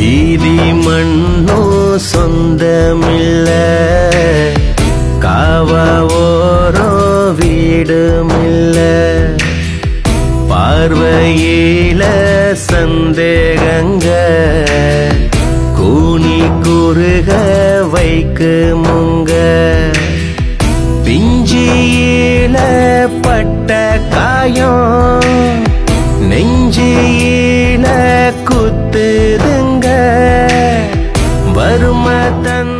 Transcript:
வீதி மண்ணோ சொந்தமில்ல. காவ ஓரோ வீடுமில்ல. பார்வையில சந்தேகங்க கூனி குறுக வைக்கு முங்க. பிஞ்சியில பட்ட காயம் நெஞ்சியில் 等